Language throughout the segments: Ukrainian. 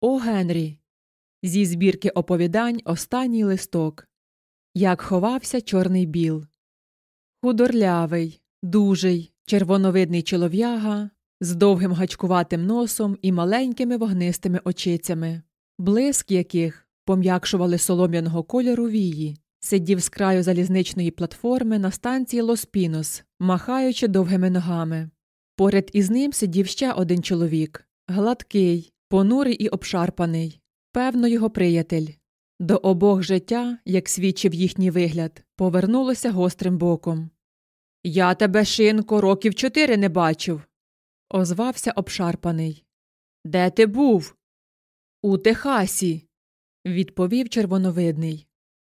О Генрі. Зі збірки оповідань останній листок. Як ховався Чорний Білл. Худорлявий, дужий, червоновидний чолов'яга з довгим гачкуватим носом і маленькими вогнистими очицями, блиск яких пом'якшували солом'яного кольору вії, сидів з краю залізничної платформи на станції Лос-Пінос, махаючи довгими ногами. Поряд із ним сидів ще один чоловік гладкий, понурий і обшарпаний, певно, його приятель. До обох життя, як свідчив їхній вигляд, повернулося гострим боком. Я тебе, шинко, років чотири не бачив, озвався обшарпаний. Де ти був? У Техасі, відповів червоновидний.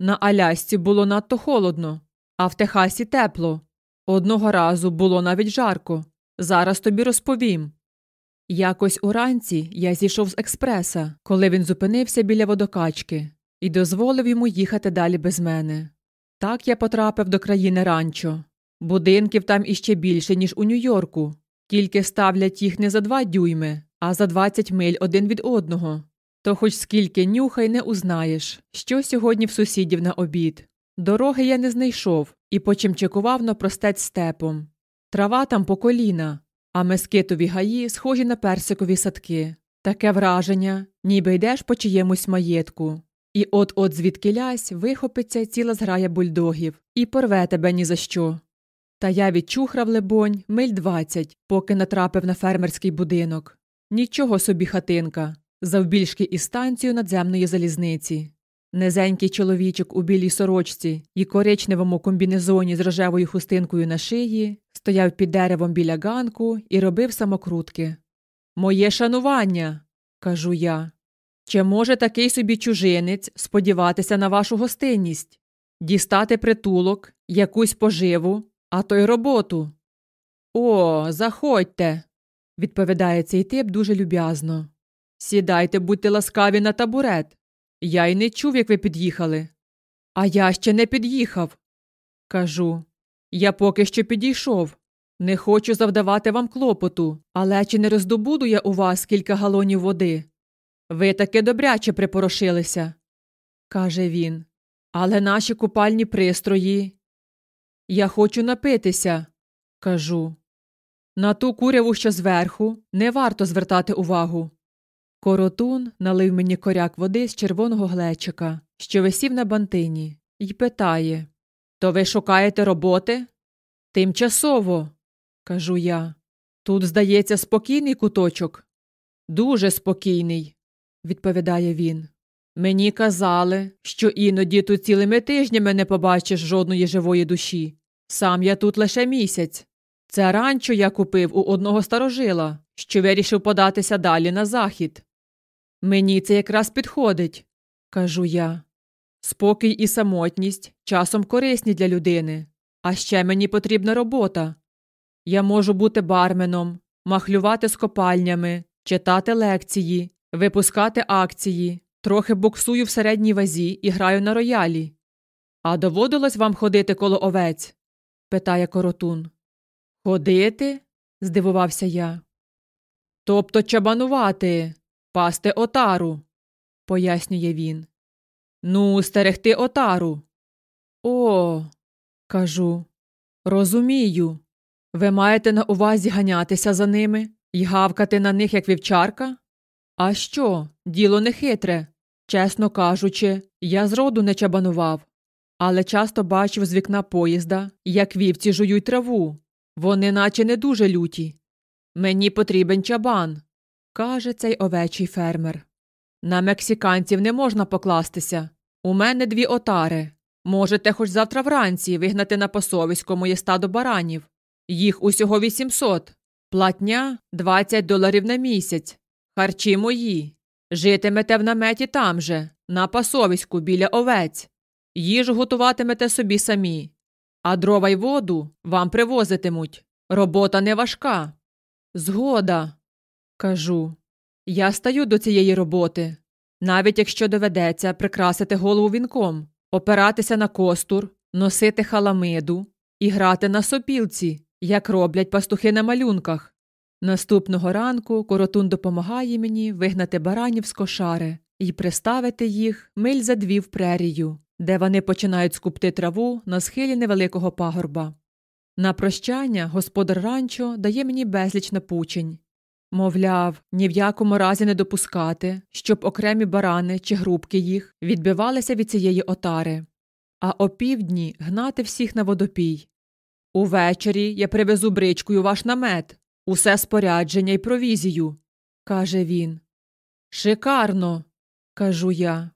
На Алясці було надто холодно, а в Техасі тепло. Одного разу було навіть жарко. Зараз тобі розповім. Якось уранці я зійшов з експреса, коли він зупинився біля водокачки, і дозволив йому їхати далі без мене. Так я потрапив до країни ранчо. Будинків там іще більше, ніж у Нью-Йорку, тільки ставлять їх не за два дюйми, а за двадцять миль один від одного. То хоч скільки нюхай не узнаєш, що сьогодні в сусідів на обід. Дороги я не знайшов і почимчикував на простець степом. Трава там по коліна, а мескитові гаї схожі на персикові садки. Таке враження, ніби йдеш по чиємусь маєтку. І от от звідки лясь вихопиться ціла зграя бульдогів і порве тебе ні за що. Та я відчухрав, лебонь, миль двадцять, поки натрапив на фермерський будинок. Нічого собі хатинка, завбільшки і станцію надземної залізниці. Низенький чоловічок у білій сорочці і коричневому комбінезоні з рожевою хустинкою на шиї стояв під деревом біля ганку і робив самокрутки. Моє шанування, кажу я. Чи може такий собі чужинець сподіватися на вашу гостинність, дістати притулок, якусь поживу, а то й роботу? О, заходьте, відповідає цей тип дуже люб'язно. Сідайте, будьте ласкаві на табурет. Я й не чув, як ви під'їхали. А я ще не під'їхав. Кажу. Я поки що підійшов. Не хочу завдавати вам клопоту, але чи не роздобуду я у вас кілька галонів води? Ви таки добряче припорошилися, каже він. Але наші купальні пристрої. Я хочу напитися, кажу. На ту куряву, що зверху, не варто звертати увагу. Коротун налив мені коряк води з червоного глечика, що висів на бантині, і питає То ви шукаєте роботи? Тимчасово, кажу я. Тут, здається, спокійний куточок. Дуже спокійний, відповідає він. Мені казали, що іноді тут цілими тижнями не побачиш жодної живої душі. Сам я тут лише місяць. Це ранчо я купив у одного старожила, що вирішив податися далі на захід. Мені це якраз підходить, кажу я. Спокій і самотність часом корисні для людини, а ще мені потрібна робота. Я можу бути барменом, махлювати з копальнями, читати лекції, випускати акції, трохи боксую в середній вазі і граю на роялі. А доводилось вам ходити коло овець? питає коротун. Ходити? здивувався я. Тобто чабанувати, пасти отару, пояснює він. Ну, стерегти отару. О, кажу. Розумію. Ви маєте на увазі ганятися за ними і гавкати на них, як вівчарка? А що, діло не хитре. Чесно кажучи, я зроду не чабанував, але часто бачив з вікна поїзда, як вівці жують траву. Вони наче не дуже люті. Мені потрібен чабан, каже цей овечий фермер. На мексиканців не можна покластися. У мене дві отари. Можете хоч завтра вранці вигнати на посовисько моє стадо баранів. Їх усього 800. Платня 20 доларів на місяць. Харчі мої. Житимете в наметі там же, на пасовиську біля овець. Їжу готуватимете собі самі. А дрова й воду вам привозитимуть. Робота не важка. Згода, кажу. Я стаю до цієї роботи. Навіть якщо доведеться прикрасити голову вінком, опиратися на костур, носити халамиду і грати на сопілці, як роблять пастухи на малюнках. Наступного ранку коротун допомагає мені вигнати баранів з кошари і приставити їх миль за дві в прерію, де вони починають скупти траву на схилі невеликого пагорба. На прощання господар ранчо дає мені безліч напучень. Мовляв, ні в якому разі не допускати, щоб окремі барани чи групки їх відбивалися від цієї отари, а опівдні гнати всіх на водопій. Увечері я привезу бричкою ваш намет, усе спорядження й провізію, каже він. Шикарно, кажу я.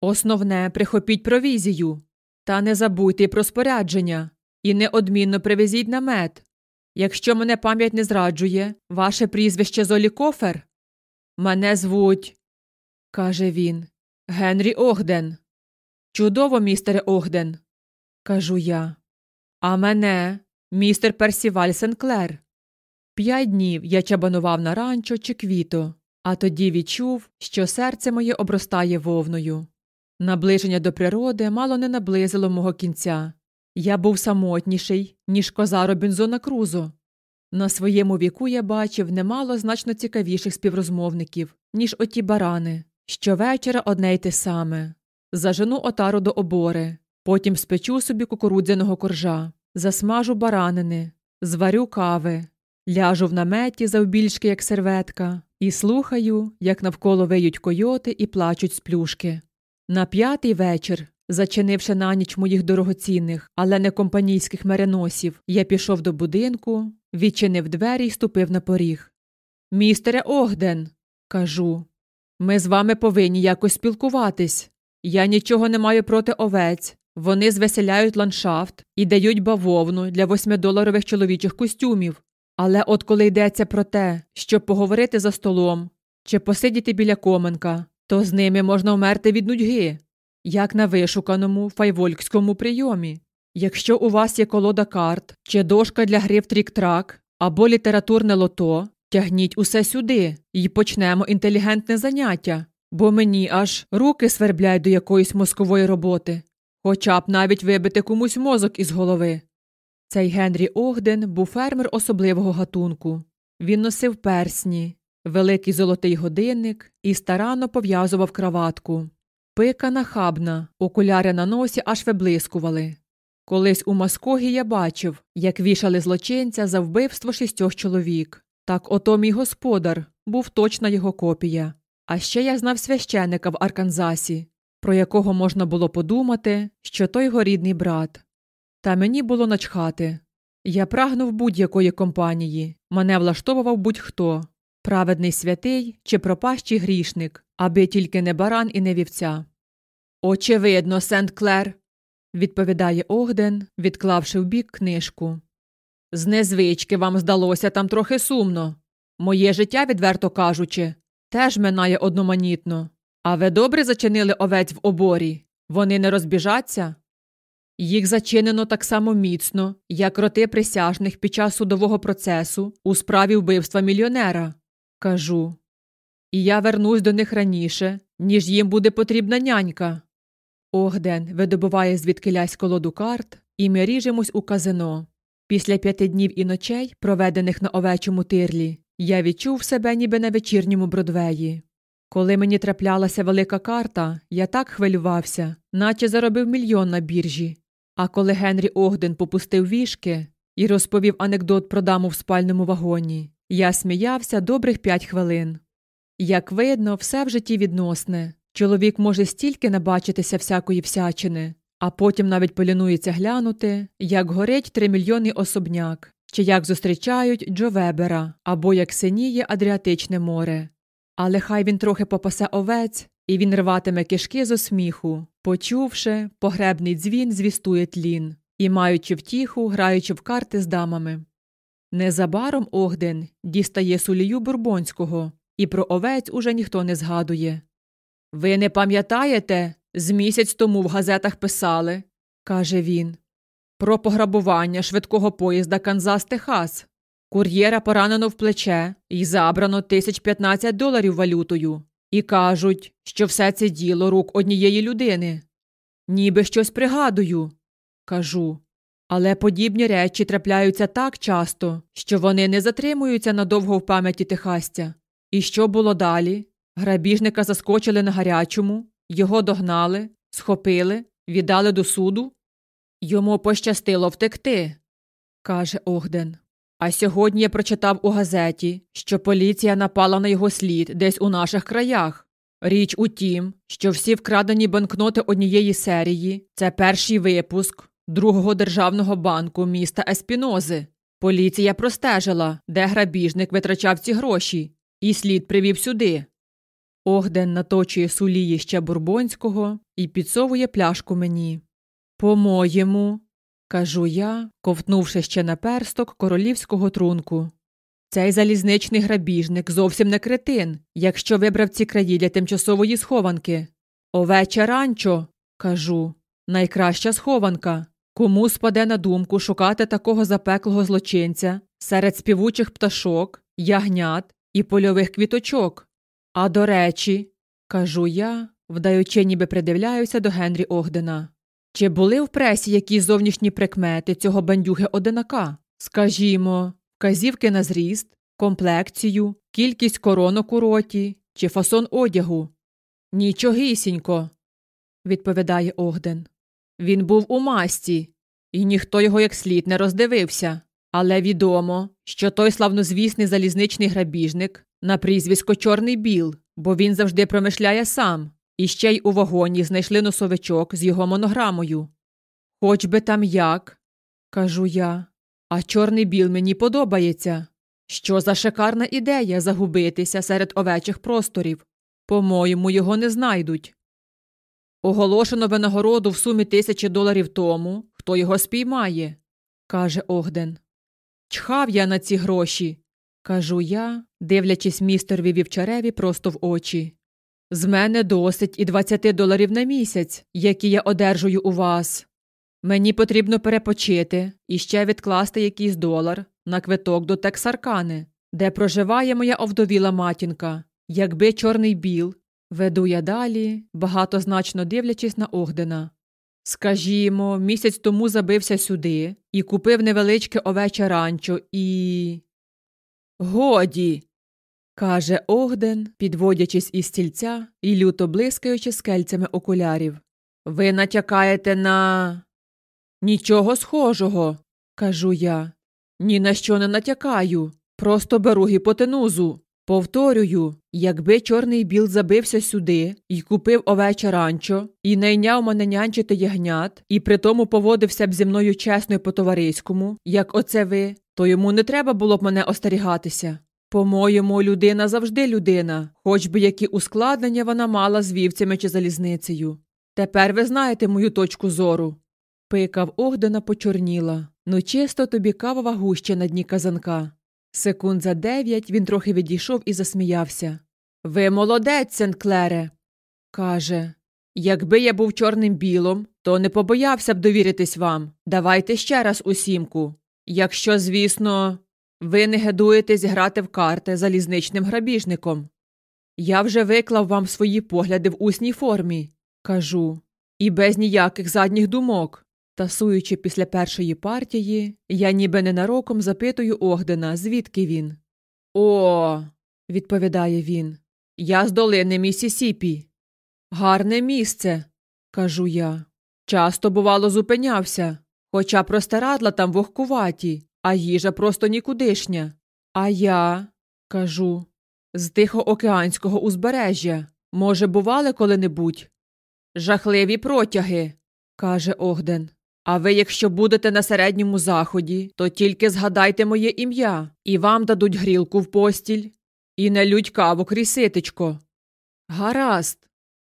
Основне прихопіть провізію, та не забудьте й про спорядження, і неодмінно привезіть намет. Якщо мене пам'ять не зраджує, ваше прізвище Золікофер? Мене звуть, каже він, Генрі Огден. Чудово, містере Огден, кажу я. А мене, містер Персіваль Сенклер. П'ять днів я чабанував на ранчо чи квіто, а тоді відчув, що серце моє обростає вовною. Наближення до природи мало не наблизило мого кінця. Я був самотніший, ніж коза Робінзона Крузо. На своєму віку я бачив немало значно цікавіших співрозмовників, ніж оті барани. Щовечора одне й те саме. Зажену отару до обори, потім спечу собі кукурудзяного коржа, засмажу баранини, зварю кави, ляжу в наметі завбільшки, як серветка, і слухаю, як навколо виють койоти і плачуть з плюшки. На п'ятий вечір, зачинивши на ніч моїх дорогоцінних, але не компанійських мереносів, я пішов до будинку, відчинив двері і ступив на поріг. Містере Огден, кажу, ми з вами повинні якось спілкуватись. Я нічого не маю проти овець. Вони звеселяють ландшафт і дають бавовну для восьмидоларових чоловічих костюмів. Але от коли йдеться про те, щоб поговорити за столом чи посидіти біля коминка, то з ними можна вмерти від нудьги, як на вишуканому файвоклокському прийомі. Якщо у вас є колода карт чи дошка для гри в трік-трак або літературне лото, тягніть усе сюди і почнемо інтелігентне заняття, бо мені аж руки сверблять до якоїсь мозкової роботи, хоча б навіть вибити комусь мозок із голови. Цей Генрі Огден був фермер особливого гатунку. Він носив персні, великий золотий годинник і старанно пов'язував краватку. Пика нахабна, окуляри на носі аж виблискували. Колись у Маскогі я бачив, як вішали злочинця за вбивство шістьох чоловік. Так ото мій господар був точна його копія. А ще я знав священика в Арканзасі, про якого можна було подумати, що той його рідний брат. Та мені було начхати. Я прагнув будь-якої компанії, мене влаштовував будь-хто праведний святий чи пропащий грішник, аби тільки не баран і не вівця. Очевидно, Сент Клер, відповідає Огден, відклавши вбік книжку. З незвички вам здалося там трохи сумно. Моє життя, відверто кажучи, теж минає одноманітно. А ви добре зачинили овець в оборі? Вони не розбіжаться? Їх зачинено так само міцно, як роти присяжних під час судового процесу у справі вбивства мільйонера, кажу. І я вернусь до них раніше, ніж їм буде потрібна нянька. Огден видобуває звідкилясь колоду карт, і ми ріжемось у казино. Після п'яти днів і ночей, проведених на овечому тирлі, я відчув себе ніби на вечірньому бродвеї. Коли мені траплялася велика карта, я так хвилювався, наче заробив мільйон на біржі. А коли Генрі Огден попустив вішки і розповів анекдот про даму в спальному вагоні, я сміявся добрих п'ять хвилин. Як видно, все в житті відносне. Чоловік може стільки набачитися всякої всячини, а потім навіть полінується глянути, як горить тримільйонний особняк, чи як зустрічають Джо Вебера, або як синіє Адріатичне море. Але хай він трохи попасе овець, і він рватиме кишки з осміху, почувши, погребний дзвін звістує тлін, і, маючи втіху, граючи в карти з дамами. Незабаром Огден дістає сулію бурбонського, і про овець уже ніхто не згадує. Ви не пам'ятаєте, з місяць тому в газетах писали, каже він, про пограбування швидкого поїзда Канзас Техас. Кур'єра поранено в плече і забрано тисяч п'ятнадцять доларів валютою. І кажуть, що все це діло рук однієї людини. Ніби щось пригадую, кажу. Але подібні речі трапляються так часто, що вони не затримуються надовго в пам'яті Техастя. І що було далі? Грабіжника заскочили на гарячому, його догнали, схопили, віддали до суду. Йому пощастило втекти, каже Огден. А сьогодні я прочитав у газеті, що поліція напала на його слід десь у наших краях. Річ у тім, що всі вкрадені банкноти однієї серії це перший випуск другого державного банку міста Еспінози. Поліція простежила, де грабіжник витрачав ці гроші, і слід привів сюди. Огден наточує суліїща бурбонського і підсовує пляшку мені. По-моєму, кажу я, ковтнувши ще на персток королівського трунку. Цей залізничний грабіжник зовсім не кретин, якщо вибрав ці краї для тимчасової схованки. Овече ранчо, кажу, найкраща схованка. Кому спаде на думку шукати такого запеклого злочинця серед співучих пташок, ягнят і польових квіточок? А до речі, кажу я, вдаючи, ніби придивляюся до Генрі Огдена. Чи були в пресі якісь зовнішні прикмети цього бандюги одинака? Скажімо, вказівки на зріст, комплекцію, кількість коронок у роті чи фасон одягу? Нічогісінько, відповідає Огден. Він був у масті, і ніхто його як слід не роздивився. Але відомо, що той славнозвісний залізничний грабіжник на прізвисько Чорний Біл, бо він завжди промишляє сам, і ще й у вагоні знайшли носовичок з його монограмою. Хоч би там як, кажу я, а чорний біл мені подобається. Що за шикарна ідея загубитися серед овечих просторів? По-моєму, його не знайдуть. Оголошено винагороду в сумі тисячі доларів тому, хто його спіймає, каже Огден. Чхав я на ці гроші, кажу я, дивлячись містерві вівчареві просто в очі. З мене досить і 20 доларів на місяць, які я одержую у вас. Мені потрібно перепочити і ще відкласти якийсь долар на квиток до Тексаркани, де проживає моя овдовіла матінка. Якби чорний біл, веду я далі, багатозначно дивлячись на Огдена. Скажімо, місяць тому забився сюди і купив невеличке овече ранчо і. Годі каже Огден, підводячись із стільця і люто блискаючи скельцями окулярів. Ви натякаєте на. Нічого схожого, кажу я. Ні на що не натякаю. Просто беру гіпотенузу. Повторюю, якби чорний біл забився сюди і купив овече ранчо, і найняв мене нянчити ягнят, і при тому поводився б зі мною чесно і по товариському, як оце ви, то йому не треба було б мене остерігатися. По-моєму, людина завжди людина, хоч би які ускладнення вона мала з вівцями чи залізницею. Тепер ви знаєте мою точку зору. Пикав Огдена почорніла. Ну, чисто тобі кавова гуща на дні казанка. Секунд за дев'ять він трохи відійшов і засміявся. Ви молодець, Сенклере. каже. Якби я був чорним білом, то не побоявся б довіритись вам. Давайте ще раз у сімку. Якщо, звісно, ви не гедуєтесь грати в карти залізничним грабіжником. Я вже виклав вам свої погляди в усній формі, кажу, і без ніяких задніх думок. Тасуючи після першої партії, я ніби ненароком запитую Огдена, звідки він. О, відповідає він. Я з долини Місісіпі. Гарне місце, кажу я. Часто, бувало, зупинявся, хоча простирадла там вогкуваті, а їжа просто нікудишня. А я, кажу, з Тихоокеанського узбережжя. Може, бували коли-небудь? Жахливі протяги, каже Огден. А ви, якщо будете на середньому заході, то тільки згадайте моє ім'я, і вам дадуть грілку в постіль, і не лють каву кріситечко. Гаразд,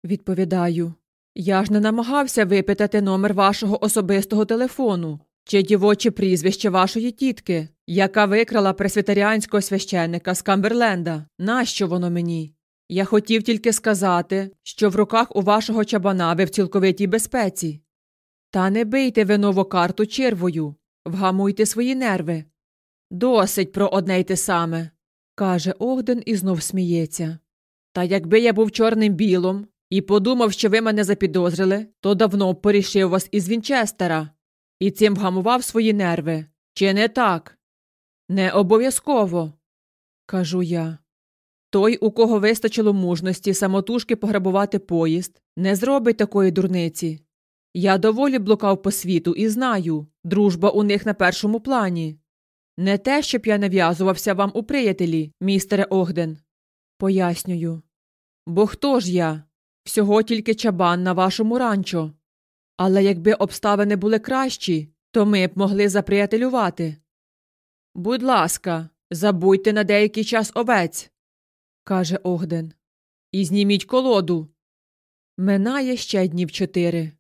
відповідаю. Я ж не намагався випитати номер вашого особистого телефону чи дівоче прізвище вашої тітки, яка викрала пресвітеріанського священника з Камберленда. Нащо воно мені? Я хотів тільки сказати, що в руках у вашого чабана ви в цілковитій безпеці. Та не бийте ви нову карту червою, вгамуйте свої нерви. Досить про одне й те саме, каже Огден і знов сміється. Та якби я був чорним білом і подумав, що ви мене запідозрили, то давно б порішив вас із Вінчестера. і цим вгамував свої нерви. Чи не так? Не обов'язково, кажу я. Той, у кого вистачило мужності самотужки пограбувати поїзд, не зробить такої дурниці. Я доволі блукав по світу і знаю, дружба у них на першому плані. Не те, щоб я нав'язувався вам у приятелі, містере Огден. Пояснюю. Бо хто ж я? Всього тільки чабан на вашому ранчо. Але якби обставини були кращі, то ми б могли заприятелювати. Будь ласка, забудьте на деякий час овець, каже Огден. І зніміть колоду. Минає ще днів чотири.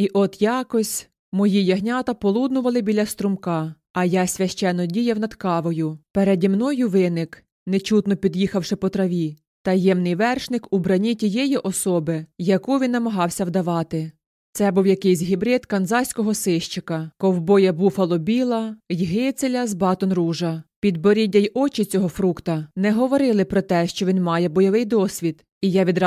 І от якось мої ягнята полуднували біля струмка, а я священно діяв над кавою. Переді мною виник, нечутно під'їхавши по траві, таємний вершник у бранні тієї особи, яку він намагався вдавати. Це був якийсь гібрид канзаського сищика, ковбоя буфало біла й гицеля з батон ружа. Підборіддя й очі цього фрукта не говорили про те, що він має бойовий досвід, і я відразу